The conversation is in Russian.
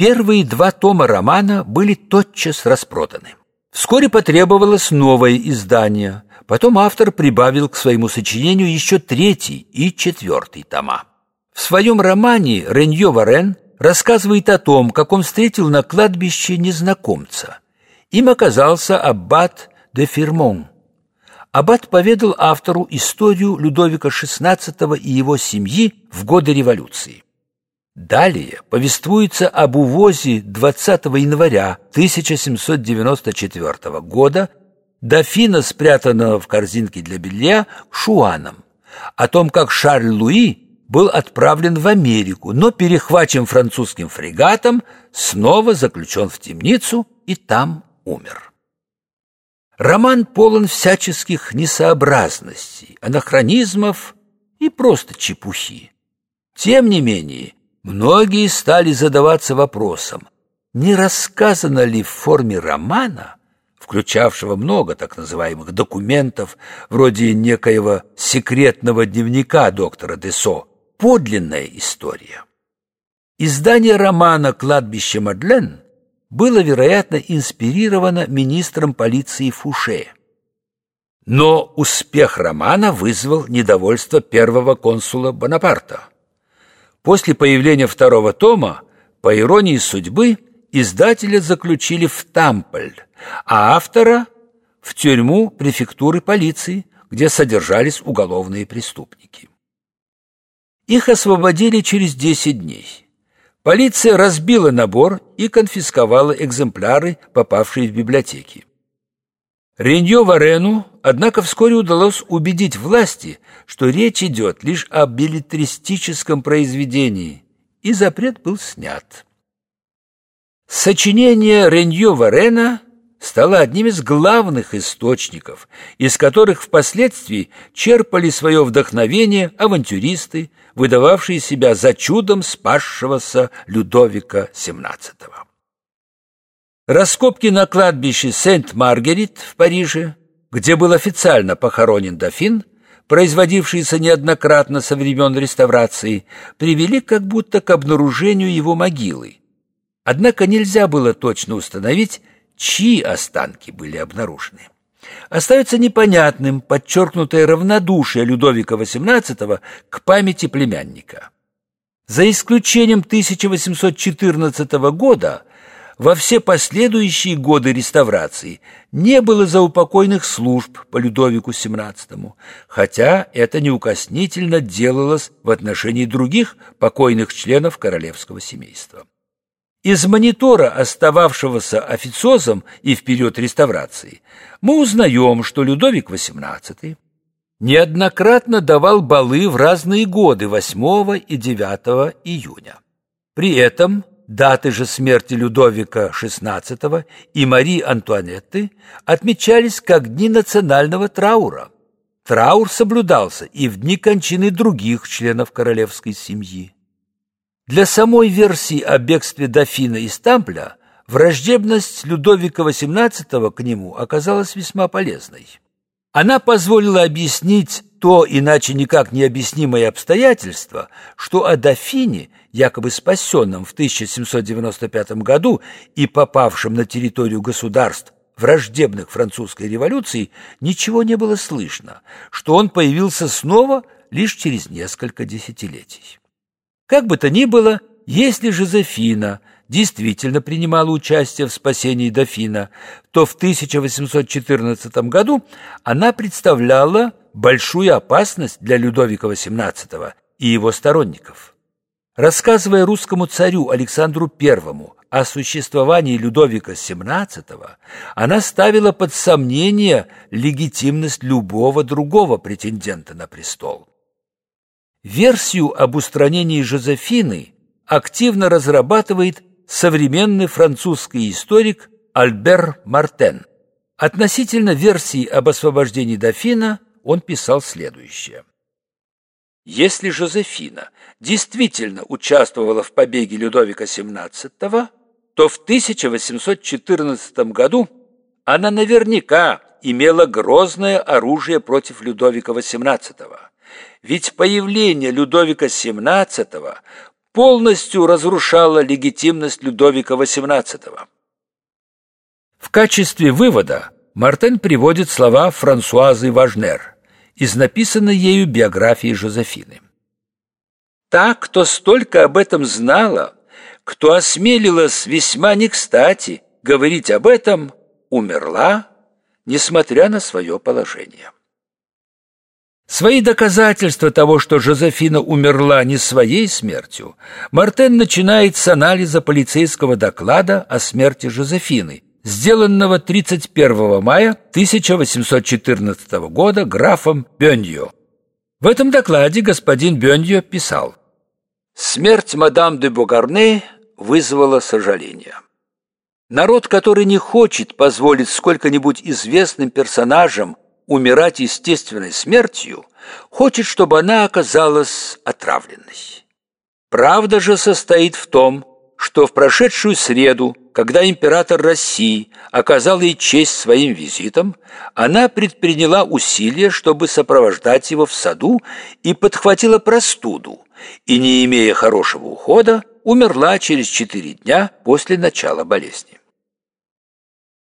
Первые два тома романа были тотчас распроданы. Вскоре потребовалось новое издание. Потом автор прибавил к своему сочинению еще третий и четвертый тома. В своем романе Ренье Варен рассказывает о том, как он встретил на кладбище незнакомца. Им оказался аббат де Фермон. Аббат поведал автору историю Людовика XVI и его семьи в годы революции. Далее повествуется об увозе 20 января 1794 года дофина, спрятанного в корзинке для белья, шуаном, о том, как Шарль Луи был отправлен в Америку, но перехвачен французским фрегатом, снова заключен в темницу и там умер. Роман полон всяческих несообразностей, анахронизмов и просто чепухи. Тем не менее, многие стали задаваться вопросом, не рассказано ли в форме романа, включавшего много так называемых документов, вроде некоего секретного дневника доктора Десо, подлинная история. Издание романа «Кладбище Мадлен» было, вероятно, инспирировано министром полиции Фуше. Но успех романа вызвал недовольство первого консула Бонапарта. После появления второго тома, по иронии судьбы, издателя заключили в Тампль, а автора – в тюрьму префектуры полиции, где содержались уголовные преступники. Их освободили через 10 дней. Полиция разбила набор и конфисковала экземпляры, попавшие в библиотеки. Реньо Варену, однако, вскоре удалось убедить власти, что речь идет лишь о билетристическом произведении, и запрет был снят. Сочинение Реньо Варена стало одним из главных источников, из которых впоследствии черпали свое вдохновение авантюристы, выдававшие себя за чудом спасшегося Людовика XVII. Раскопки на кладбище Сент-Маргарет в Париже, где был официально похоронен дофин, производившиеся неоднократно со времен реставрации, привели как будто к обнаружению его могилы. Однако нельзя было точно установить, чьи останки были обнаружены. Остается непонятным подчеркнутое равнодушие Людовика XVIII к памяти племянника. За исключением 1814 года во все последующие годы реставрации не было заупокойных служб по Людовику XVII, хотя это неукоснительно делалось в отношении других покойных членов королевского семейства. Из монитора, остававшегося официозом и в период реставрации, мы узнаем, что Людовик XVIII неоднократно давал балы в разные годы 8 и 9 июня. При этом даты же смерти Людовика XVI и Марии Антуанетты отмечались как дни национального траура. Траур соблюдался и в дни кончины других членов королевской семьи. Для самой версии о бегстве дофина из Тампля враждебность Людовика XVIII к нему оказалась весьма полезной. Она позволила объяснить то иначе никак необъяснимое обстоятельство, что о дофине, якобы спасенном в 1795 году и попавшем на территорию государств, враждебных французской революции, ничего не было слышно, что он появился снова лишь через несколько десятилетий. Как бы то ни было, если Жозефина действительно принимала участие в спасении дофина, то в 1814 году она представляла большую опасность для Людовика XVIII и его сторонников. Рассказывая русскому царю Александру I о существовании Людовика XVII, она ставила под сомнение легитимность любого другого претендента на престол. Версию об устранении Жозефины активно разрабатывает современный французский историк Альбер Мартен. Относительно версии об освобождении дофина он писал следующее. Если Жозефина действительно участвовала в побеге Людовика XVII, то в 1814 году она наверняка имела грозное оружие против Людовика XVIII – ведь появление Людовика XVII полностью разрушала легитимность Людовика XVIII. В качестве вывода Мартен приводит слова Франсуазы Важнер из написанной ею биографии Жозефины. Та, кто столько об этом знала, кто осмелилась весьма не кстати говорить об этом, умерла, несмотря на свое положение. Свои доказательства того, что Жозефина умерла не своей смертью, Мартен начинает с анализа полицейского доклада о смерти Жозефины, сделанного 31 мая 1814 года графом Беньо. В этом докладе господин Беньо писал «Смерть мадам де Бугарне вызвала сожаление. Народ, который не хочет позволить сколько-нибудь известным персонажам умирать естественной смертью, хочет, чтобы она оказалась отравленной. Правда же состоит в том, что в прошедшую среду, когда император России оказал ей честь своим визитом, она предприняла усилия, чтобы сопровождать его в саду и подхватила простуду, и, не имея хорошего ухода, умерла через четыре дня после начала болезни.